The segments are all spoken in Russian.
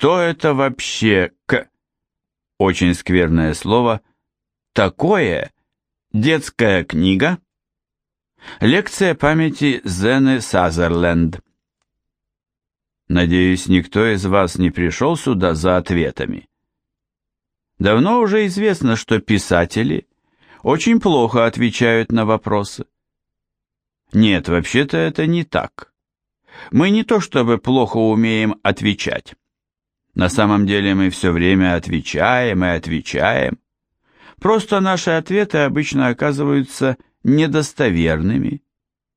Что это вообще к... Очень скверное слово. Такое? Детская книга? Лекция памяти Зены Сазерленд. Надеюсь, никто из вас не пришел сюда за ответами. Давно уже известно, что писатели очень плохо отвечают на вопросы. Нет, вообще-то это не так. Мы не то чтобы плохо умеем отвечать. На самом деле мы все время отвечаем и отвечаем. Просто наши ответы обычно оказываются недостоверными,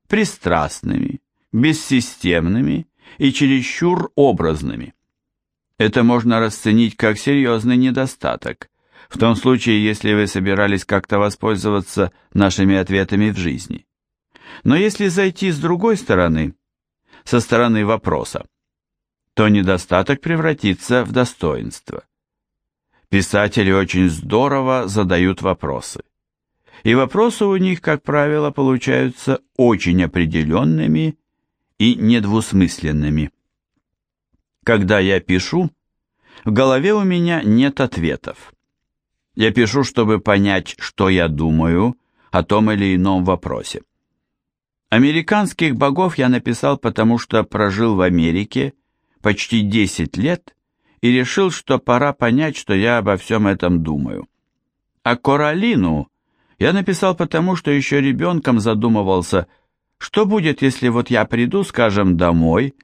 пристрастными, бессистемными и чересчур образными. Это можно расценить как серьезный недостаток, в том случае, если вы собирались как-то воспользоваться нашими ответами в жизни. Но если зайти с другой стороны, со стороны вопроса, то недостаток превратится в достоинство. Писатели очень здорово задают вопросы. И вопросы у них, как правило, получаются очень определенными и недвусмысленными. Когда я пишу, в голове у меня нет ответов. Я пишу, чтобы понять, что я думаю о том или ином вопросе. Американских богов я написал, потому что прожил в Америке почти 10 лет и решил, что пора понять, что я обо всем этом думаю. А Коралину я написал потому, что еще ребенком задумывался, что будет, если вот я приду, скажем, домой,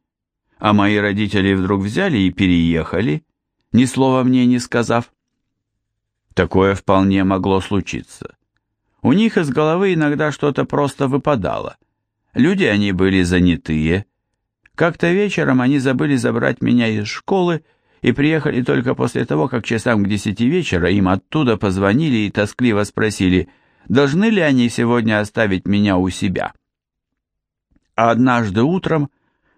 а мои родители вдруг взяли и переехали, ни слова мне не сказав. Такое вполне могло случиться. У них из головы иногда что-то просто выпадало. Люди они были занятые, как-то вечером они забыли забрать меня из школы и приехали только после того, как часам к десяти вечера им оттуда позвонили и тоскливо спросили, должны ли они сегодня оставить меня у себя. А однажды утром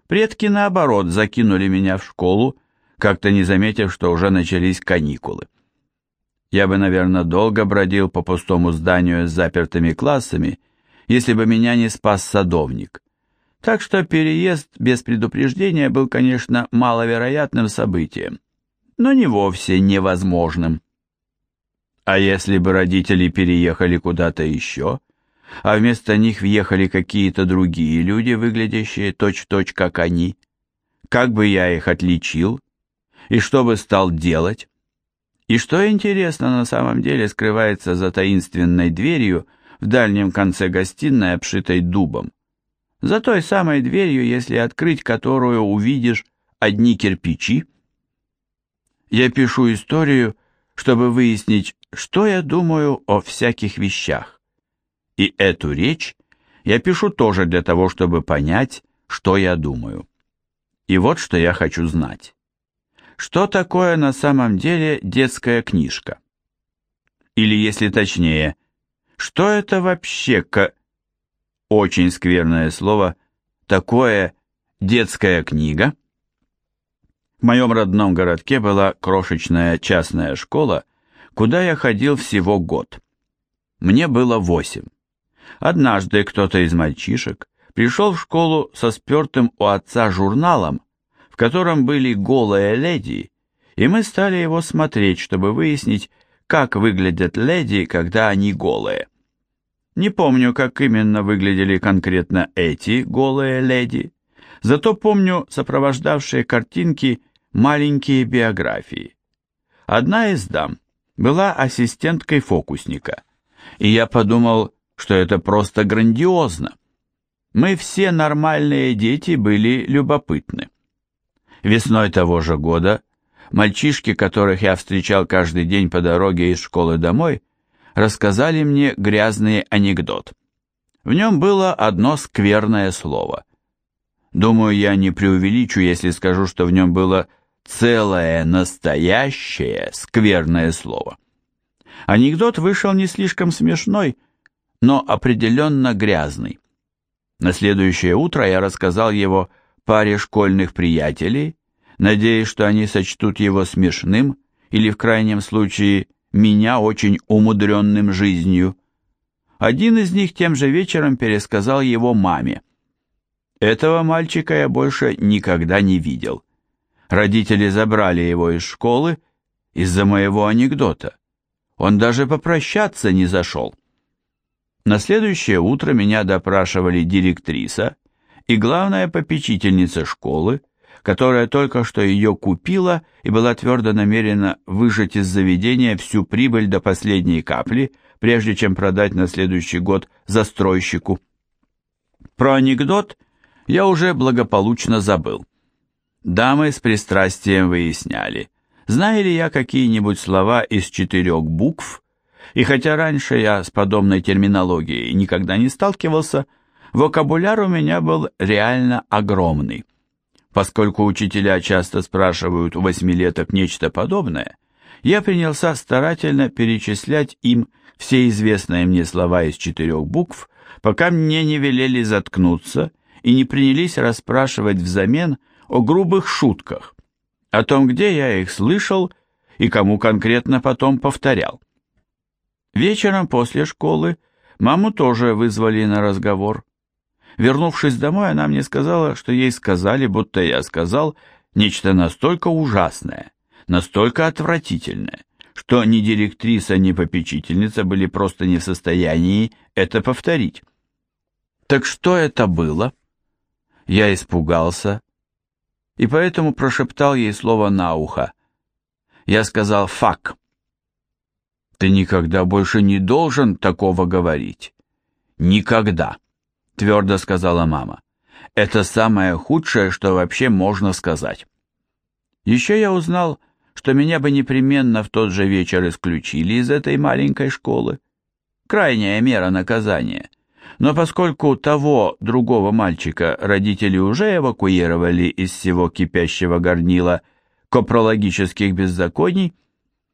предки, наоборот, закинули меня в школу, как-то не заметив, что уже начались каникулы. Я бы, наверное, долго бродил по пустому зданию с запертыми классами, если бы меня не спас садовник. Так что переезд без предупреждения был, конечно, маловероятным событием, но не вовсе невозможным. А если бы родители переехали куда-то еще, а вместо них въехали какие-то другие люди, выглядящие точь-в-точь, -точь, как они, как бы я их отличил, и что бы стал делать? И что интересно на самом деле скрывается за таинственной дверью в дальнем конце гостиной, обшитой дубом? За той самой дверью, если открыть которую увидишь одни кирпичи. Я пишу историю, чтобы выяснить, что я думаю о всяких вещах. И эту речь я пишу тоже для того, чтобы понять, что я думаю. И вот что я хочу знать. Что такое на самом деле детская книжка? Или, если точнее, что это вообще к очень скверное слово, такое детская книга. В моем родном городке была крошечная частная школа, куда я ходил всего год. Мне было восемь. Однажды кто-то из мальчишек пришел в школу со спертым у отца журналом, в котором были голые леди, и мы стали его смотреть, чтобы выяснить, как выглядят леди, когда они голые. Не помню, как именно выглядели конкретно эти голые леди, зато помню сопровождавшие картинки маленькие биографии. Одна из дам была ассистенткой фокусника, и я подумал, что это просто грандиозно. Мы все нормальные дети были любопытны. Весной того же года мальчишки, которых я встречал каждый день по дороге из школы домой, рассказали мне грязный анекдот. В нем было одно скверное слово. Думаю, я не преувеличу, если скажу, что в нем было целое настоящее скверное слово. Анекдот вышел не слишком смешной, но определенно грязный. На следующее утро я рассказал его паре школьных приятелей, надеясь, что они сочтут его смешным или, в крайнем случае, меня очень умудренным жизнью. Один из них тем же вечером пересказал его маме. Этого мальчика я больше никогда не видел. Родители забрали его из школы из-за моего анекдота. Он даже попрощаться не зашел. На следующее утро меня допрашивали директриса и главная попечительница школы, которая только что ее купила и была твердо намерена выжать из заведения всю прибыль до последней капли, прежде чем продать на следующий год застройщику. Про анекдот я уже благополучно забыл. Дамы с пристрастием выясняли, знаю ли я какие-нибудь слова из четырех букв, и хотя раньше я с подобной терминологией никогда не сталкивался, вокабуляр у меня был реально огромный. Поскольку учителя часто спрашивают у восьмилеток нечто подобное, я принялся старательно перечислять им все известные мне слова из четырех букв, пока мне не велели заткнуться и не принялись расспрашивать взамен о грубых шутках, о том, где я их слышал и кому конкретно потом повторял. Вечером после школы маму тоже вызвали на разговор. Вернувшись домой, она мне сказала, что ей сказали, будто я сказал нечто настолько ужасное, настолько отвратительное, что ни директриса, ни попечительница были просто не в состоянии это повторить. Так что это было? Я испугался и поэтому прошептал ей слово на ухо. Я сказал «фак». Ты никогда больше не должен такого говорить. Никогда, твердо сказала мама. Это самое худшее, что вообще можно сказать. Еще я узнал, что меня бы непременно в тот же вечер исключили из этой маленькой школы. Крайняя мера наказания. Но поскольку того другого мальчика родители уже эвакуировали из всего кипящего горнила копрологических беззаконий,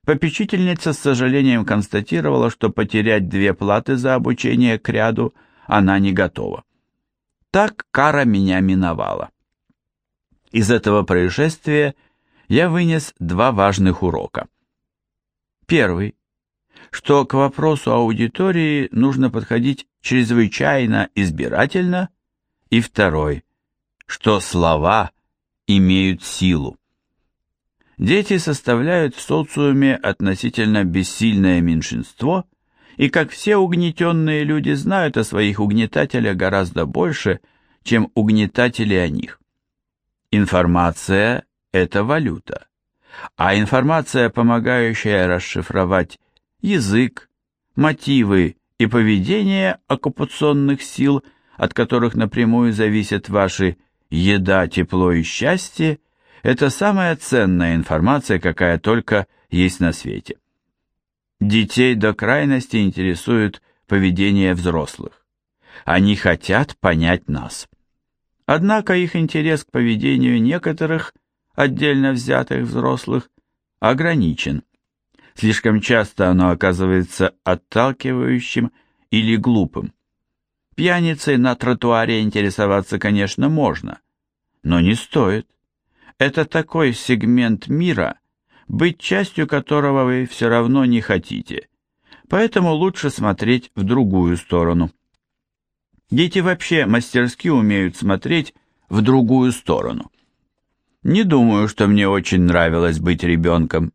Попечительница с сожалением констатировала, что потерять две платы за обучение к ряду она не готова. Так кара меня миновала. Из этого происшествия я вынес два важных урока. Первый, что к вопросу аудитории нужно подходить чрезвычайно избирательно, и второй, что слова имеют силу. Дети составляют в социуме относительно бессильное меньшинство, и как все угнетенные люди знают о своих угнетателях гораздо больше, чем угнетатели о них. Информация – это валюта, а информация, помогающая расшифровать язык, мотивы и поведение оккупационных сил, от которых напрямую зависят ваши еда, тепло и счастье, это самая ценная информация, какая только есть на свете. Детей до крайности интересует поведение взрослых. Они хотят понять нас. Однако их интерес к поведению некоторых отдельно взятых взрослых ограничен. Слишком часто оно оказывается отталкивающим или глупым. Пьяницей на тротуаре интересоваться, конечно, можно, но не стоит. Это такой сегмент мира, быть частью которого вы все равно не хотите. Поэтому лучше смотреть в другую сторону. Дети вообще мастерски умеют смотреть в другую сторону. Не думаю, что мне очень нравилось быть ребенком.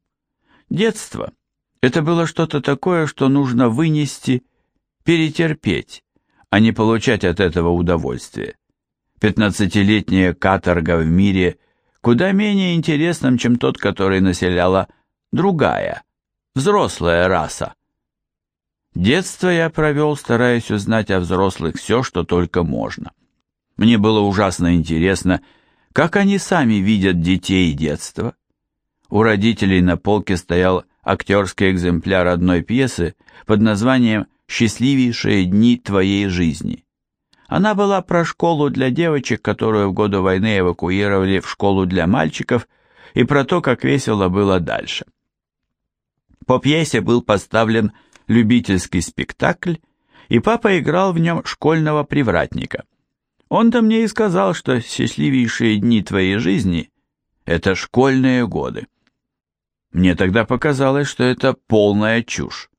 Детство – это было что-то такое, что нужно вынести, перетерпеть, а не получать от этого удовольствие. Пятнадцатилетняя каторга в мире – куда менее интересным, чем тот, который населяла другая, взрослая раса. Детство я провел, стараясь узнать о взрослых все, что только можно. Мне было ужасно интересно, как они сами видят детей и детство. У родителей на полке стоял актерский экземпляр одной пьесы под названием «Счастливейшие дни твоей жизни». Она была про школу для девочек, которую в годы войны эвакуировали в школу для мальчиков, и про то, как весело было дальше. По пьесе был поставлен любительский спектакль, и папа играл в нем школьного привратника. Он-то мне и сказал, что счастливейшие дни твоей жизни — это школьные годы. Мне тогда показалось, что это полная чушь.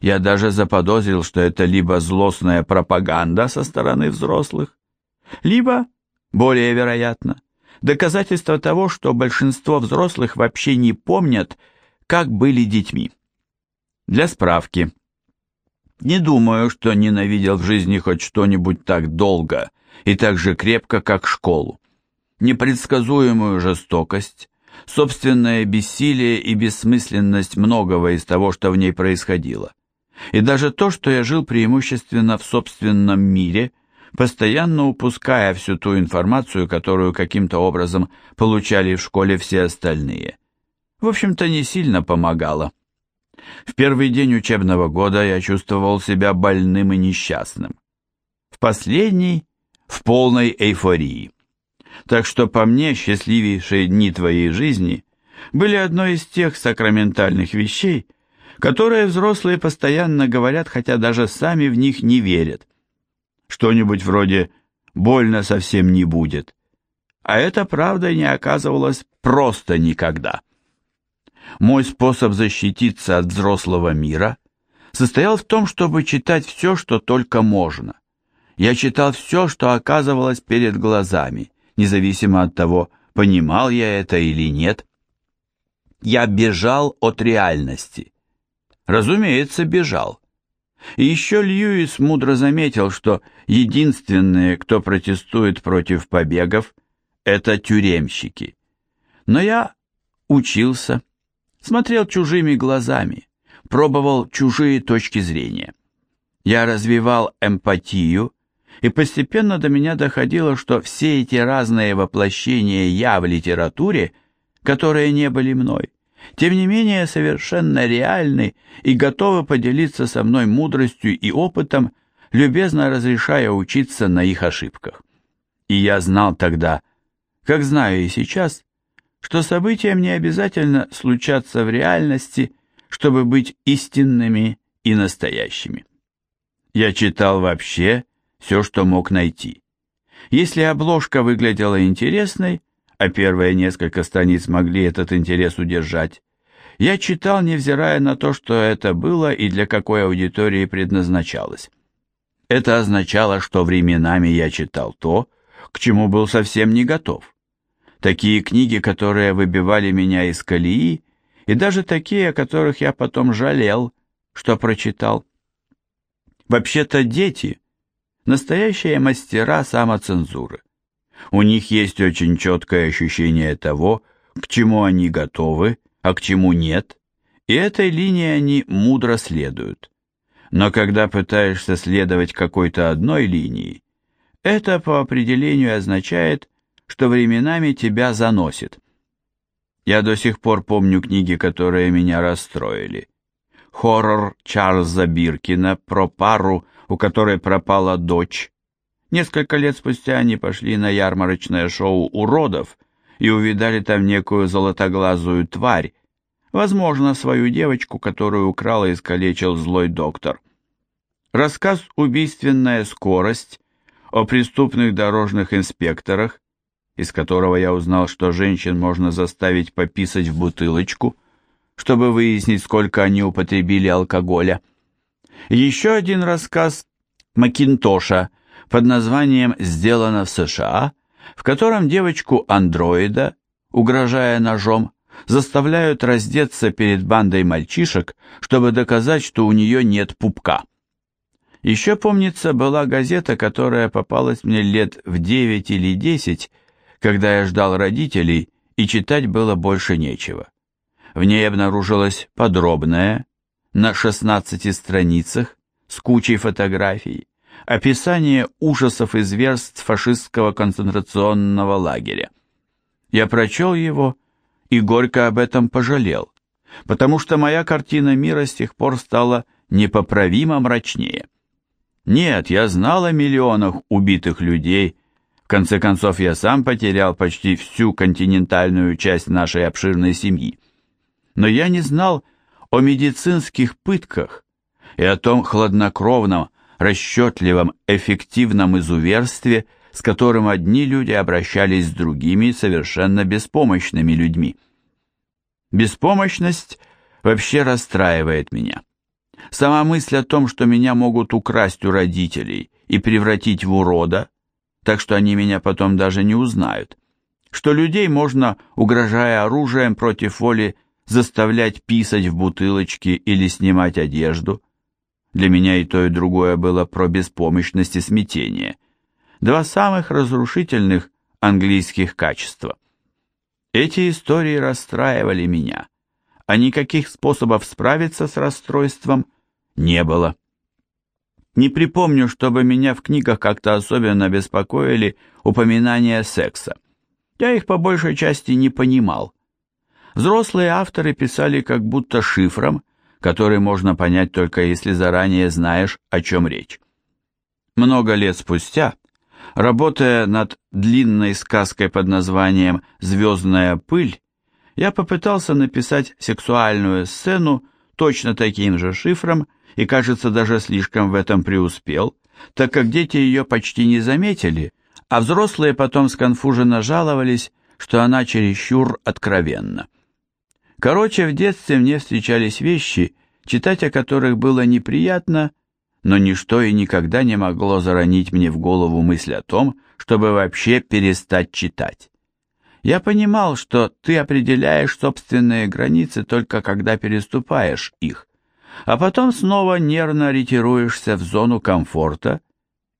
Я даже заподозрил, что это либо злостная пропаганда со стороны взрослых, либо, более вероятно, доказательство того, что большинство взрослых вообще не помнят, как были детьми. Для справки. Не думаю, что ненавидел в жизни хоть что-нибудь так долго и так же крепко, как школу. Непредсказуемую жестокость, собственное бессилие и бессмысленность многого из того, что в ней происходило. И даже то, что я жил преимущественно в собственном мире, постоянно упуская всю ту информацию, которую каким-то образом получали в школе все остальные. В общем-то, не сильно помогало. В первый день учебного года я чувствовал себя больным и несчастным. В последний – в полной эйфории. Так что по мне счастливейшие дни твоей жизни были одной из тех сакраментальных вещей, которые взрослые постоянно говорят, хотя даже сами в них не верят. Что-нибудь вроде «больно совсем не будет». А это правда не оказывалось просто никогда. Мой способ защититься от взрослого мира состоял в том, чтобы читать все, что только можно. Я читал все, что оказывалось перед глазами, независимо от того, понимал я это или нет. Я бежал от реальности. Разумеется, бежал. И еще Льюис мудро заметил, что единственные, кто протестует против побегов, это тюремщики. Но я учился, смотрел чужими глазами, пробовал чужие точки зрения. Я развивал эмпатию, и постепенно до меня доходило, что все эти разные воплощения «я» в литературе, которые не были мной, тем не менее совершенно реальны и готовы поделиться со мной мудростью и опытом, любезно разрешая учиться на их ошибках. И я знал тогда, как знаю и сейчас, что событиям не обязательно случаться в реальности, чтобы быть истинными и настоящими. Я читал вообще все, что мог найти. Если обложка выглядела интересной, а первые несколько страниц могли этот интерес удержать, я читал, невзирая на то, что это было и для какой аудитории предназначалось. Это означало, что временами я читал то, к чему был совсем не готов такие книги, которые выбивали меня из колеи, и даже такие, о которых я потом жалел, что прочитал. Вообще-то дети – настоящие мастера самоцензуры. У них есть очень четкое ощущение того, к чему они готовы, а к чему нет, и этой линии они мудро следуют. Но когда пытаешься следовать какой-то одной линии, это по определению означает – что временами тебя заносит. Я до сих пор помню книги, которые меня расстроили. Хоррор Чарльза Биркина про пару, у которой пропала дочь. Несколько лет спустя они пошли на ярмарочное шоу уродов и увидали там некую золотоглазую тварь, возможно, свою девочку, которую украл и искалечил злой доктор. Рассказ «Убийственная скорость» о преступных дорожных инспекторах из которого я узнал, что женщин можно заставить пописать в бутылочку, чтобы выяснить, сколько они употребили алкоголя. Еще один рассказ Макинтоша под названием «Сделано в США», в котором девочку-андроида, угрожая ножом, заставляют раздеться перед бандой мальчишек, чтобы доказать, что у нее нет пупка. Еще, помнится, была газета, которая попалась мне лет в девять или десять, когда я ждал родителей, и читать было больше нечего. В ней обнаружилось подробное, на 16 страницах, с кучей фотографий, описание ужасов и зверств фашистского концентрационного лагеря. Я прочел его и горько об этом пожалел, потому что моя картина мира с тех пор стала непоправимо мрачнее. Нет, я знал о миллионах убитых людей, в конце концов, я сам потерял почти всю континентальную часть нашей обширной семьи. Но я не знал о медицинских пытках и о том хладнокровном, расчетливом, эффективном изуверстве, с которым одни люди обращались с другими совершенно беспомощными людьми. Беспомощность вообще расстраивает меня. Сама мысль о том, что меня могут украсть у родителей и превратить в урода, так что они меня потом даже не узнают. что людей можно, угрожая оружием против воли, заставлять писать в бутылочки или снимать одежду. Для меня и то, и другое было про беспомощность и смятение. Два самых разрушительных английских качества. Эти истории расстраивали меня, а никаких способов справиться с расстройством не было. Не припомню, чтобы меня в книгах как-то особенно беспокоили упоминания секса. Я их по большей части не понимал. Взрослые авторы писали как будто шифром, который можно понять только если заранее знаешь, о чем речь. Много лет спустя, работая над длинной сказкой под названием «Звездная пыль», я попытался написать сексуальную сцену точно таким же шифром и, кажется, даже слишком в этом преуспел, так как дети ее почти не заметили, а взрослые потом сконфуженно жаловались, что она чересчур откровенна. Короче, в детстве мне встречались вещи, читать о которых было неприятно, но ничто и никогда не могло заронить мне в голову мысль о том, чтобы вообще перестать читать. Я понимал, что ты определяешь собственные границы только когда переступаешь их, а потом снова нервно ретируешься в зону комфорта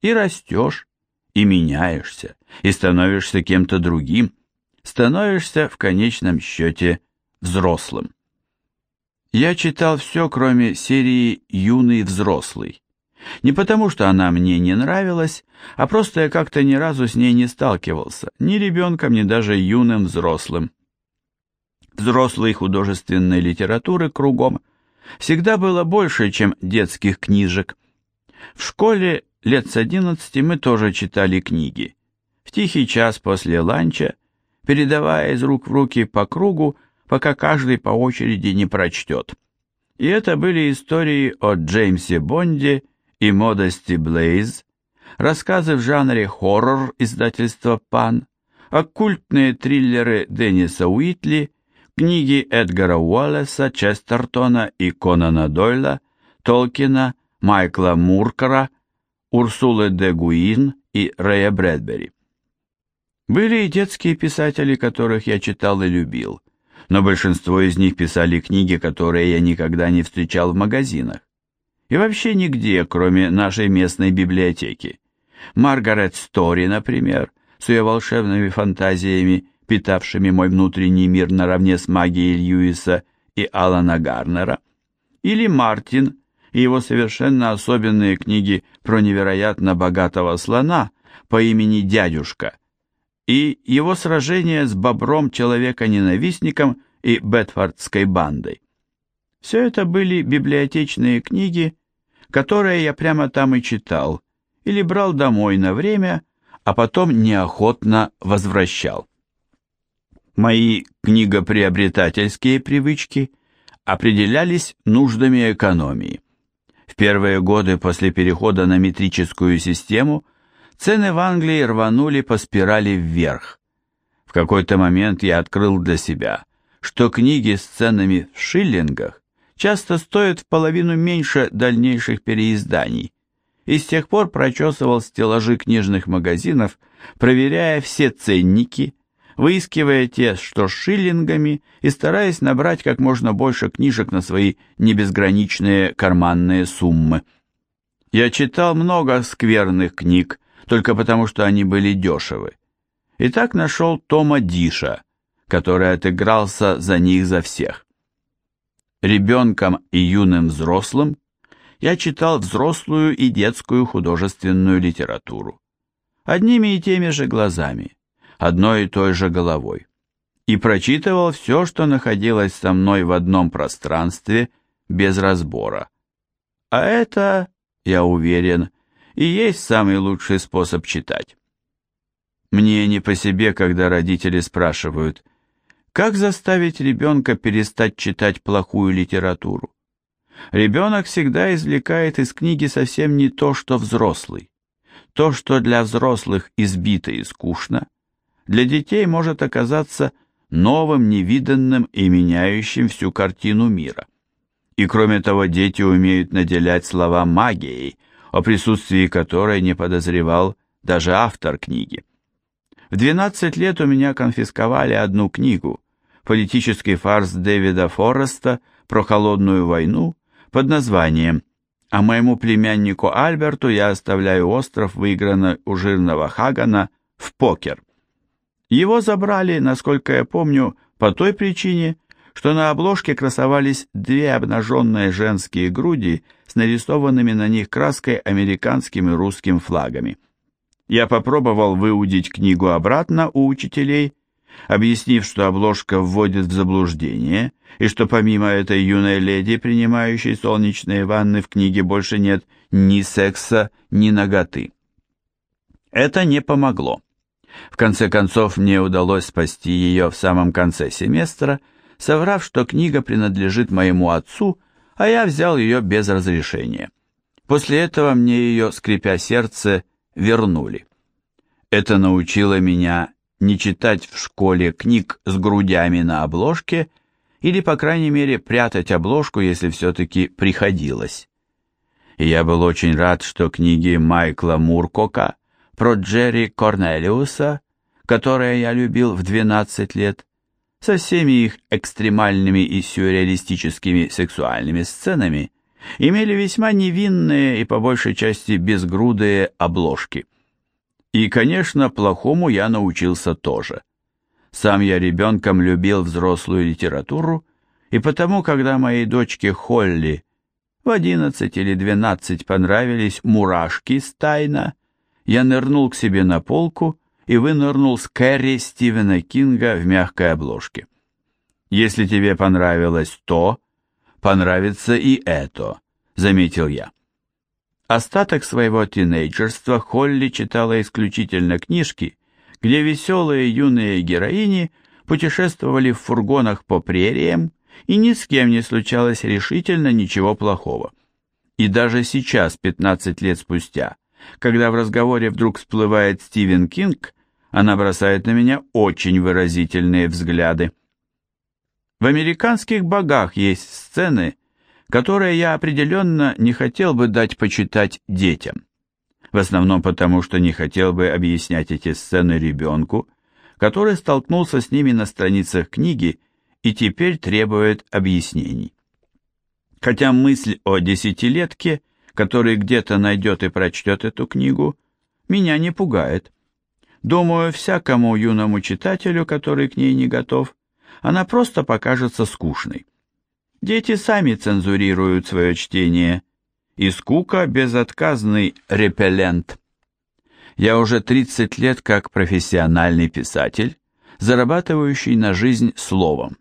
и растешь, и меняешься, и становишься кем-то другим, становишься в конечном счете взрослым. Я читал все, кроме серии «Юный взрослый». Не потому, что она мне не нравилась, а просто я как-то ни разу с ней не сталкивался, ни ребенком, ни даже юным взрослым. Взрослой художественной литературы кругом всегда было больше, чем детских книжек. В школе лет с одиннадцати мы тоже читали книги. В тихий час после ланча, передавая из рук в руки по кругу, пока каждый по очереди не прочтет. И это были истории о Джеймсе Бонде и Модести Блейз, рассказы в жанре хоррор издательства «Пан», оккультные триллеры Денниса Уитли, книги Эдгара Уоллеса, Честертона и Конана Дойла, Толкина, Майкла Муркера, Урсулы де Гуин и Рэя Брэдбери. Были и детские писатели, которых я читал и любил, но большинство из них писали книги, которые я никогда не встречал в магазинах. И вообще нигде, кроме нашей местной библиотеки. Маргарет Стори, например, с ее волшебными фантазиями, питавшими мой внутренний мир наравне с магией Льюиса и Алана Гарнера, или Мартин и его совершенно особенные книги про невероятно богатого слона по имени Дядюшка, и его сражение с бобром человека-ненавистником и Бетфордской бандой. Все это были библиотечные книги, которые я прямо там и читал, или брал домой на время, а потом неохотно возвращал. Мои книгоприобретательские привычки определялись нуждами экономии. В первые годы после перехода на метрическую систему – Цены в Англии рванули по спирали вверх. В какой-то момент я открыл для себя, что книги с ценами в шиллингах часто стоят в половину меньше дальнейших переизданий, и с тех пор прочесывал стеллажи книжных магазинов, проверяя все ценники, выискивая те, что с шиллингами, и стараясь набрать как можно больше книжек на свои небезграничные карманные суммы. Я читал много скверных книг, только потому, что они были дешевы. И так нашел Тома Диша, который отыгрался за них за всех. Ребенком и юным взрослым я читал взрослую и детскую художественную литературу. Одними и теми же глазами, одной и той же головой. И прочитывал все, что находилось со мной в одном пространстве, без разбора. А это, я уверен, и есть самый лучший способ читать. Мне не по себе, когда родители спрашивают, как заставить ребенка перестать читать плохую литературу. Ребенок всегда извлекает из книги совсем не то, что взрослый. То, что для взрослых избито и скучно, для детей может оказаться новым, невиданным и меняющим всю картину мира. И кроме того, дети умеют наделять слова магией, о присутствии которой не подозревал даже автор книги. В 12 лет у меня конфисковали одну книгу, политический фарс Дэвида Фореста про холодную войну под названием «А моему племяннику Альберту я оставляю остров, выигранный у жирного Хагана, в покер». Его забрали, насколько я помню, по той причине, что на обложке красовались две обнаженные женские груди с нарисованными на них краской американским и русским флагами. Я попробовал выудить книгу обратно у учителей, объяснив, что обложка вводит в заблуждение, и что помимо этой юной леди, принимающей солнечные ванны, в книге больше нет ни секса, ни ноготы. Это не помогло. В конце концов, мне удалось спасти ее в самом конце семестра, соврав, что книга принадлежит моему отцу, а я взял ее без разрешения. После этого мне ее, скрипя сердце, вернули. Это научило меня не читать в школе книг с грудями на обложке или, по крайней мере, прятать обложку, если все-таки приходилось. И я был очень рад, что книги Майкла Муркока про Джерри Корнелиуса, которые я любил в 12 лет, со всеми их экстремальными и сюрреалистическими сексуальными сценами, имели весьма невинные и по большей части безгрудые обложки. И, конечно, плохому я научился тоже. Сам я ребенком любил взрослую литературу, и потому, когда моей дочке Холли в одиннадцать или двенадцать понравились мурашки стайна, я нырнул к себе на полку и вынырнул с Кэрри Стивена Кинга в мягкой обложке. «Если тебе понравилось то, понравится и это», — заметил я. Остаток своего тинейджерства Холли читала исключительно книжки, где веселые юные героини путешествовали в фургонах по прериям, и ни с кем не случалось решительно ничего плохого. И даже сейчас, 15 лет спустя, когда в разговоре вдруг всплывает Стивен Кинг, она бросает на меня очень выразительные взгляды. В американских богах есть сцены, которые я определенно не хотел бы дать почитать детям. В основном потому, что не хотел бы объяснять эти сцены ребенку, который столкнулся с ними на страницах книги и теперь требует объяснений. Хотя мысль о десятилетке, который где-то найдет и прочтет эту книгу, меня не пугает. Думаю, всякому юному читателю, который к ней не готов, она просто покажется скучной. Дети сами цензурируют свое чтение, и скука – безотказный репеллент. Я уже 30 лет как профессиональный писатель, зарабатывающий на жизнь словом.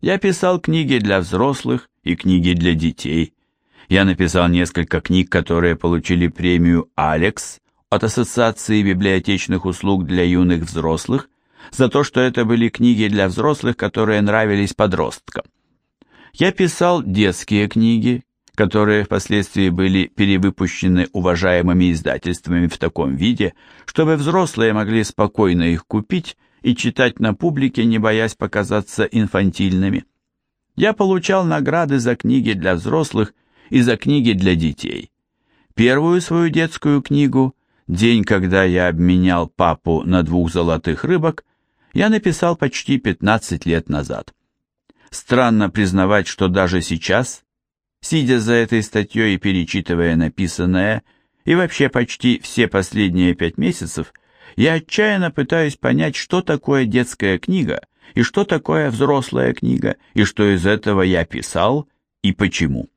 Я писал книги для взрослых и книги для детей. Я написал несколько книг, которые получили премию «Алекс», от Ассоциации библиотечных услуг для юных взрослых за то, что это были книги для взрослых, которые нравились подросткам. Я писал детские книги, которые впоследствии были перевыпущены уважаемыми издательствами в таком виде, чтобы взрослые могли спокойно их купить и читать на публике, не боясь показаться инфантильными. Я получал награды за книги для взрослых и за книги для детей. Первую свою детскую книгу День, когда я обменял папу на двух золотых рыбок, я написал почти 15 лет назад. Странно признавать, что даже сейчас, сидя за этой статьей и перечитывая написанное, и вообще почти все последние пять месяцев, я отчаянно пытаюсь понять, что такое детская книга, и что такое взрослая книга, и что из этого я писал, и почему.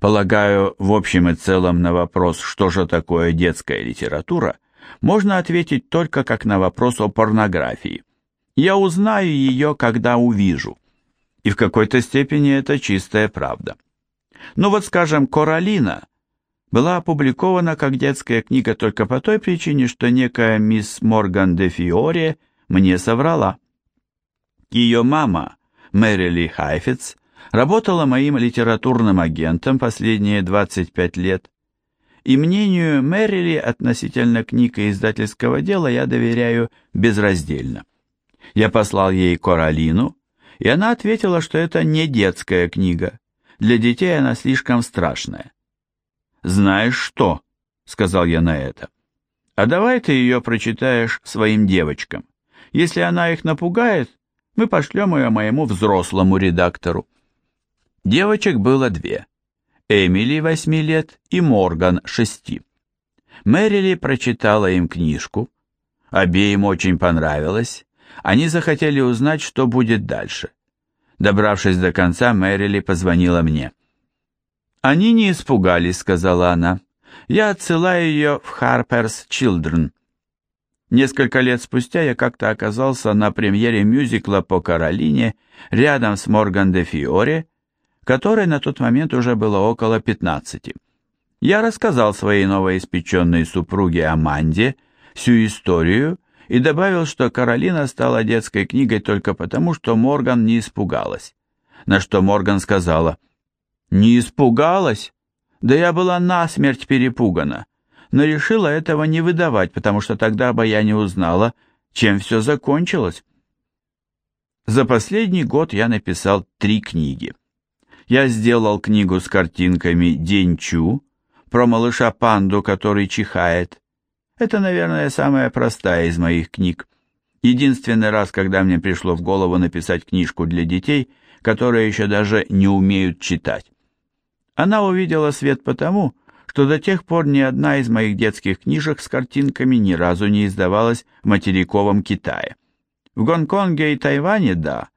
Полагаю, в общем и целом на вопрос, что же такое детская литература, можно ответить только как на вопрос о порнографии. Я узнаю ее, когда увижу. И в какой-то степени это чистая правда. Ну вот, скажем, «Коралина» была опубликована как детская книга только по той причине, что некая мисс Морган де Фиоре мне соврала. Ее мама, Мэрили Хайфетс, работала моим литературным агентом последние 25 лет, и мнению Мэрили относительно книг и издательского дела я доверяю безраздельно. Я послал ей Коралину, и она ответила, что это не детская книга, для детей она слишком страшная. «Знаешь что?» — сказал я на это. А давай ты ее прочитаешь своим девочкам. Если она их напугает, мы пошлем ее моему взрослому редактору. Девочек было две. Эмили, восьми лет, и Морган, шести. Мэрили прочитала им книжку. Обеим очень понравилось. Они захотели узнать, что будет дальше. Добравшись до конца, Мэрили позвонила мне. «Они не испугались», — сказала она. «Я отсылаю ее в Harper's Children». Несколько лет спустя я как-то оказался на премьере мюзикла по Каролине рядом с Морган де Фиоре, которой на тот момент уже было около 15. Я рассказал своей новоиспеченной супруге Аманде всю историю и добавил, что Каролина стала детской книгой только потому, что Морган не испугалась. На что Морган сказала, «Не испугалась? Да я была насмерть перепугана, но решила этого не выдавать, потому что тогда бы я не узнала, чем все закончилось». За последний год я написал три книги. Я сделал книгу с картинками «День Чу», про малыша-панду, который чихает, это, наверное, самая простая из моих книг. Единственный раз, когда мне пришло в голову написать книжку для детей, которые еще даже не умеют читать. Она увидела свет потому, что до тех пор ни одна из моих детских книжек с картинками ни разу не издавалась в материковом Китае. В Гонконге и Тайване – да,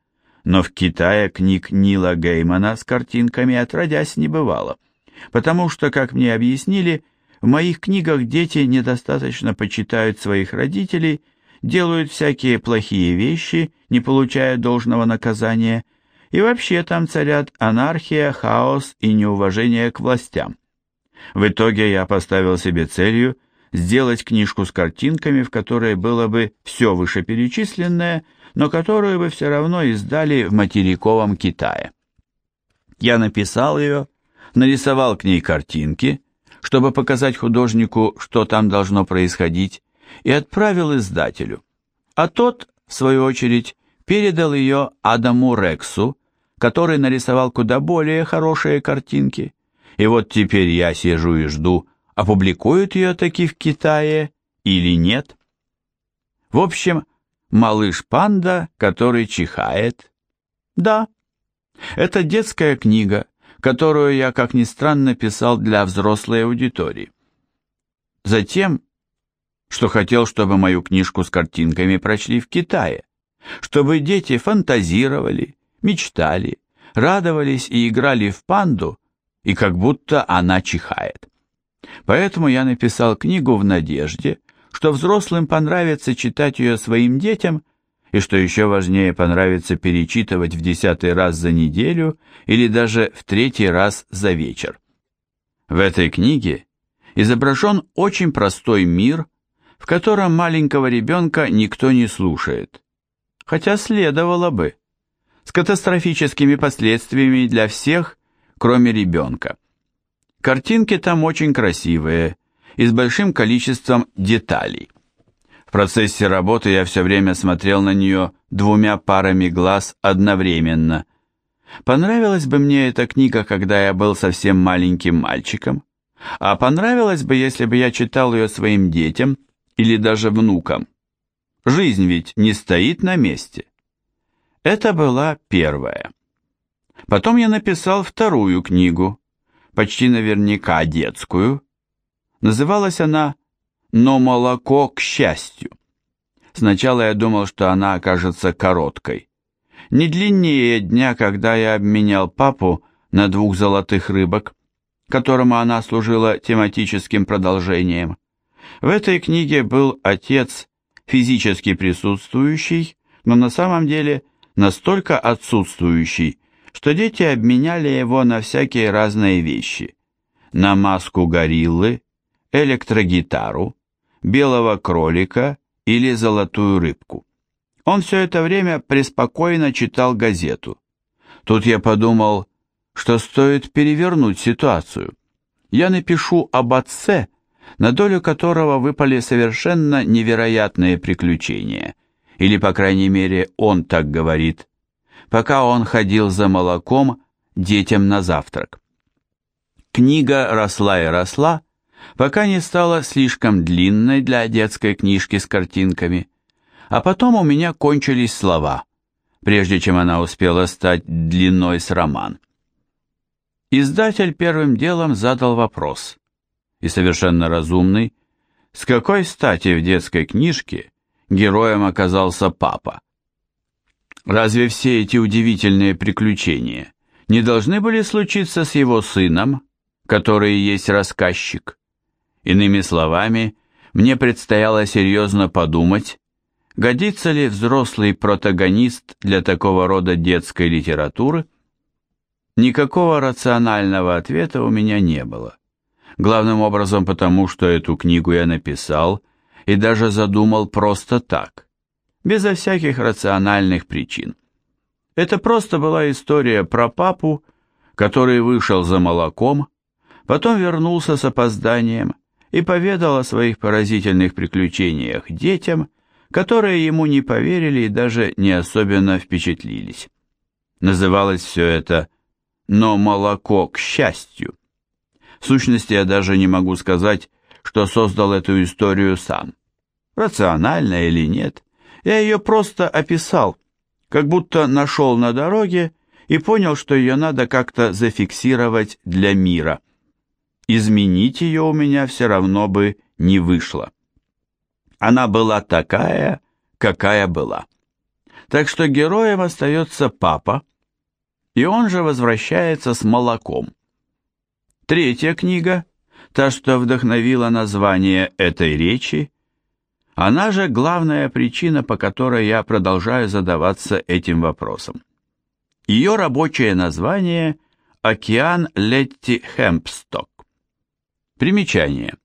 но в Китае книг Нила Геймана с картинками отродясь не бывало, потому что, как мне объяснили, в моих книгах дети недостаточно почитают своих родителей, делают всякие плохие вещи, не получая должного наказания, и вообще там царят анархия, хаос и неуважение к властям. В итоге я поставил себе целью сделать книжку с картинками, в которой было бы все вышеперечисленное, но которую бы все равно издали в материковом Китае. Я написал ее, нарисовал к ней картинки, чтобы показать художнику, что там должно происходить, и отправил издателю. А тот, в свою очередь, передал ее Адаму Рексу, который нарисовал куда более хорошие картинки. И вот теперь я сижу и жду, опубликуют ее таки в Китае или нет. В общем, малыш-панда, который чихает. Да, это детская книга, которую я, как ни странно, писал для взрослой аудитории. Затем, что хотел, чтобы мою книжку с картинками прочли в Китае, чтобы дети фантазировали, мечтали, радовались и играли в панду, и как будто она чихает. Поэтому я написал книгу в надежде, что взрослым понравится читать ее своим детям и, что еще важнее, понравится перечитывать в десятый раз за неделю или даже в третий раз за вечер. В этой книге изображен очень простой мир, в котором маленького ребенка никто не слушает. Хотя следовало бы. С катастрофическими последствиями для всех, кроме ребенка. Картинки там очень красивые и с большим количеством деталей процессе работы я все время смотрел на нее двумя парами глаз одновременно. Понравилась бы мне эта книга, когда я был совсем маленьким мальчиком, а понравилась бы, если бы я читал ее своим детям или даже внукам. Жизнь ведь не стоит на месте. Это была первая. Потом я написал вторую книгу, почти наверняка детскую. Называлась она но молоко к счастью. Сначала я думал, что она окажется короткой. Не длиннее дня, когда я обменял папу на двух золотых рыбок, которому она служила тематическим продолжением. В этой книге был отец, физически присутствующий, но на самом деле настолько отсутствующий, что дети обменяли его на всякие разные вещи. На маску гориллы, электрогитару, белого кролика или золотую рыбку. Он все это время преспокойно читал газету. Тут я подумал, что стоит перевернуть ситуацию. Я напишу об отце, на долю которого выпали совершенно невероятные приключения, или, по крайней мере, он так говорит, пока он ходил за молоком детям на завтрак. Книга росла и росла, пока не стала слишком длинной для детской книжки с картинками, а потом у меня кончились слова, прежде чем она успела стать длиной с роман. Издатель первым делом задал вопрос, и совершенно разумный, с какой стати в детской книжке героем оказался папа? Разве все эти удивительные приключения не должны были случиться с его сыном, который есть рассказчик? Иными словами, мне предстояло серьезно подумать, годится ли взрослый протагонист для такого рода детской литературы. Никакого рационального ответа у меня не было. Главным образом потому, что эту книгу я написал и даже задумал просто так, безо всяких рациональных причин. Это просто была история про папу, который вышел за молоком, потом вернулся с опозданием и поведал о своих поразительных приключениях детям, которые ему не поверили и даже не особенно впечатлились. Называлось все это «Но молоко к счастью». В сущности, я даже не могу сказать, что создал эту историю сам. Рационально или нет, я ее просто описал, как будто нашел на дороге и понял, что ее надо как-то зафиксировать для мира изменить ее у меня все равно бы не вышло. Она была такая, какая была. Так что героем остается папа, и он же возвращается с молоком. Третья книга, та, что вдохновила название этой речи, она же главная причина, по которой я продолжаю задаваться этим вопросом. Ее рабочее название «Океан Летти Хэмпсток». Примечание.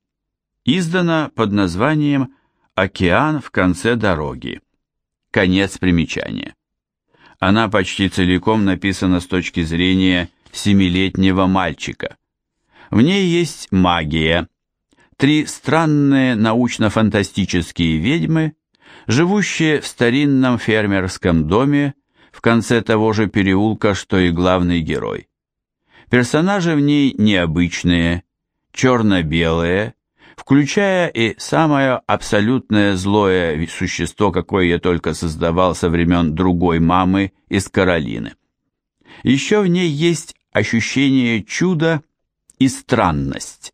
Издано под названием «Океан в конце дороги». Конец примечания. Она почти целиком написана с точки зрения семилетнего мальчика. В ней есть магия, три странные научно-фантастические ведьмы, живущие в старинном фермерском доме в конце того же переулка, что и главный герой. Персонажи в ней необычные, черно-белое, включая и самое абсолютное злое существо, какое я только создавал со времен другой мамы из Каролины. Еще в ней есть ощущение чуда и странность.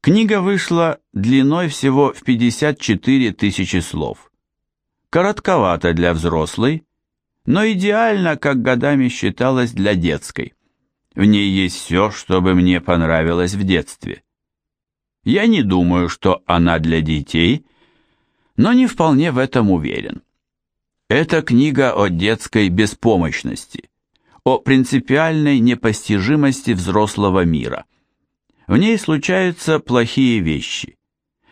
Книга вышла длиной всего в 54 тысячи слов. Коротковато для взрослой, но идеально, как годами считалось, для детской. В ней есть все, что бы мне понравилось в детстве. Я не думаю, что она для детей, но не вполне в этом уверен. Это книга о детской беспомощности, о принципиальной непостижимости взрослого мира. В ней случаются плохие вещи.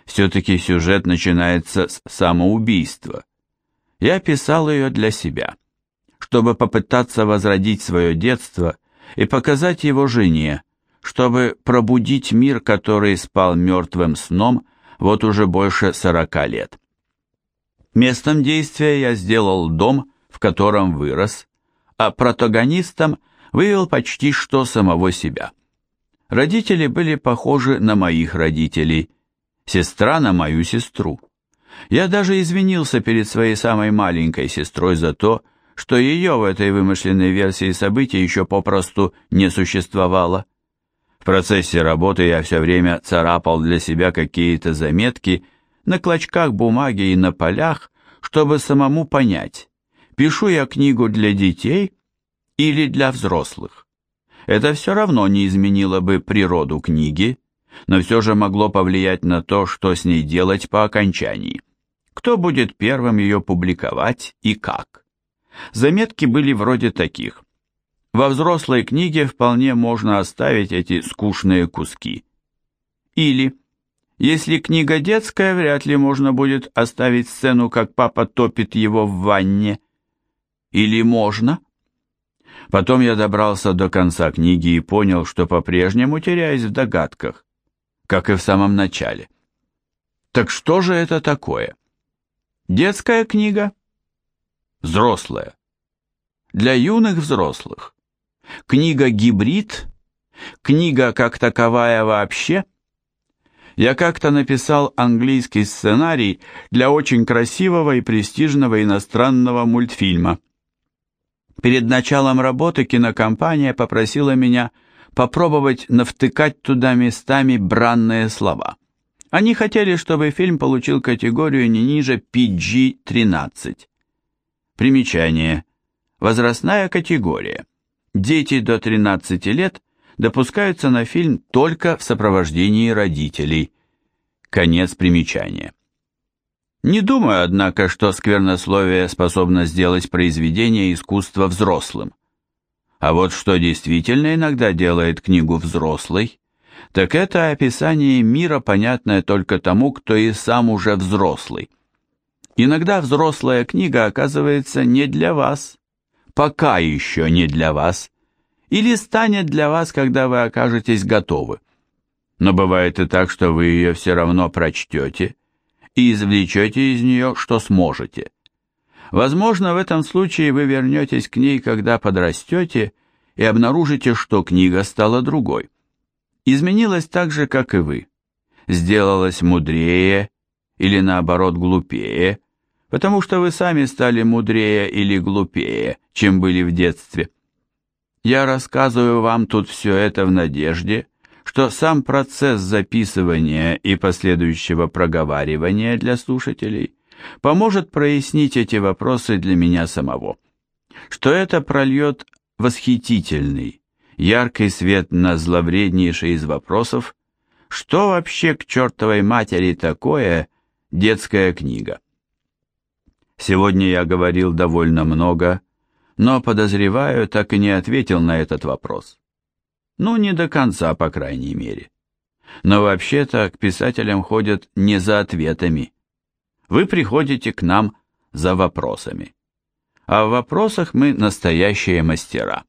Все-таки сюжет начинается с самоубийства. Я писал ее для себя, чтобы попытаться возродить свое детство – и показать его жене, чтобы пробудить мир, который спал мертвым сном вот уже больше сорока лет. Местом действия я сделал дом, в котором вырос, а протагонистом вывел почти что самого себя. Родители были похожи на моих родителей, сестра на мою сестру. Я даже извинился перед своей самой маленькой сестрой за то, что ее в этой вымышленной версии событий еще попросту не существовало. В процессе работы я все время царапал для себя какие-то заметки на клочках бумаги и на полях, чтобы самому понять, пишу я книгу для детей или для взрослых. Это все равно не изменило бы природу книги, но все же могло повлиять на то, что с ней делать по окончании. Кто будет первым ее публиковать и как. Заметки были вроде таких. Во взрослой книге вполне можно оставить эти скучные куски. Или, если книга детская, вряд ли можно будет оставить сцену, как папа топит его в ванне. Или можно? Потом я добрался до конца книги и понял, что по-прежнему теряюсь в догадках, как и в самом начале. Так что же это такое? Детская книга? Взрослая. Для юных взрослых. Книга «Гибрид», книга как таковая вообще. Я как-то написал английский сценарий для очень красивого и престижного иностранного мультфильма. Перед началом работы кинокомпания попросила меня попробовать навтыкать туда местами бранные слова. Они хотели, чтобы фильм получил категорию не ниже PG-13. Примечание. Возрастная категория. Дети до 13 лет допускаются на фильм только в сопровождении родителей. Конец примечания. Не думаю, однако, что сквернословие способно сделать произведение искусства взрослым. А вот что действительно иногда делает книгу взрослой, так это описание мира, понятное только тому, кто и сам уже взрослый. Иногда взрослая книга оказывается не для вас, пока еще не для вас, или станет для вас, когда вы окажетесь готовы. Но бывает и так, что вы ее все равно прочтете и извлечете из нее, что сможете. Возможно, в этом случае вы вернетесь к ней, когда подрастете, и обнаружите, что книга стала другой. Изменилась так же, как и вы. Сделалась мудрее или, наоборот, глупее, потому что вы сами стали мудрее или глупее, чем были в детстве. Я рассказываю вам тут все это в надежде, что сам процесс записывания и последующего проговаривания для слушателей поможет прояснить эти вопросы для меня самого, что это прольет восхитительный, яркий свет на зловреднейший из вопросов, что вообще к чертовой матери такое детская книга. Сегодня я говорил довольно много, но, подозреваю, так и не ответил на этот вопрос. Ну, не до конца, по крайней мере. Но вообще-то к писателям ходят не за ответами. Вы приходите к нам за вопросами. А в вопросах мы настоящие мастера.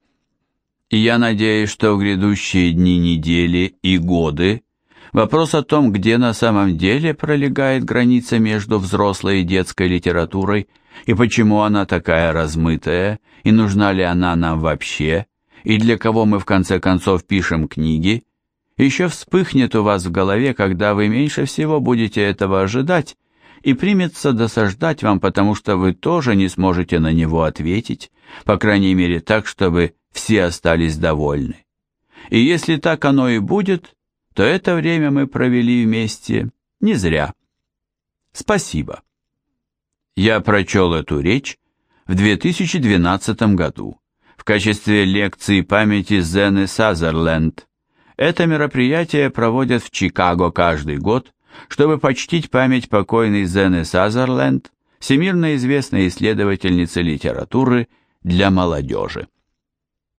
И я надеюсь, что в грядущие дни, недели и годы вопрос о том, где на самом деле пролегает граница между взрослой и детской литературой, и почему она такая размытая, и нужна ли она нам вообще, и для кого мы в конце концов пишем книги, еще вспыхнет у вас в голове, когда вы меньше всего будете этого ожидать, и примется досаждать вам, потому что вы тоже не сможете на него ответить, по крайней мере так, чтобы все остались довольны. И если так оно и будет, то это время мы провели вместе не зря. Спасибо. Я прочел эту речь в 2012 году в качестве лекции памяти Зены Сазерленд. Это мероприятие проводят в Чикаго каждый год, чтобы почтить память покойной Зены Сазерленд, всемирно известной исследовательницы литературы для молодежи.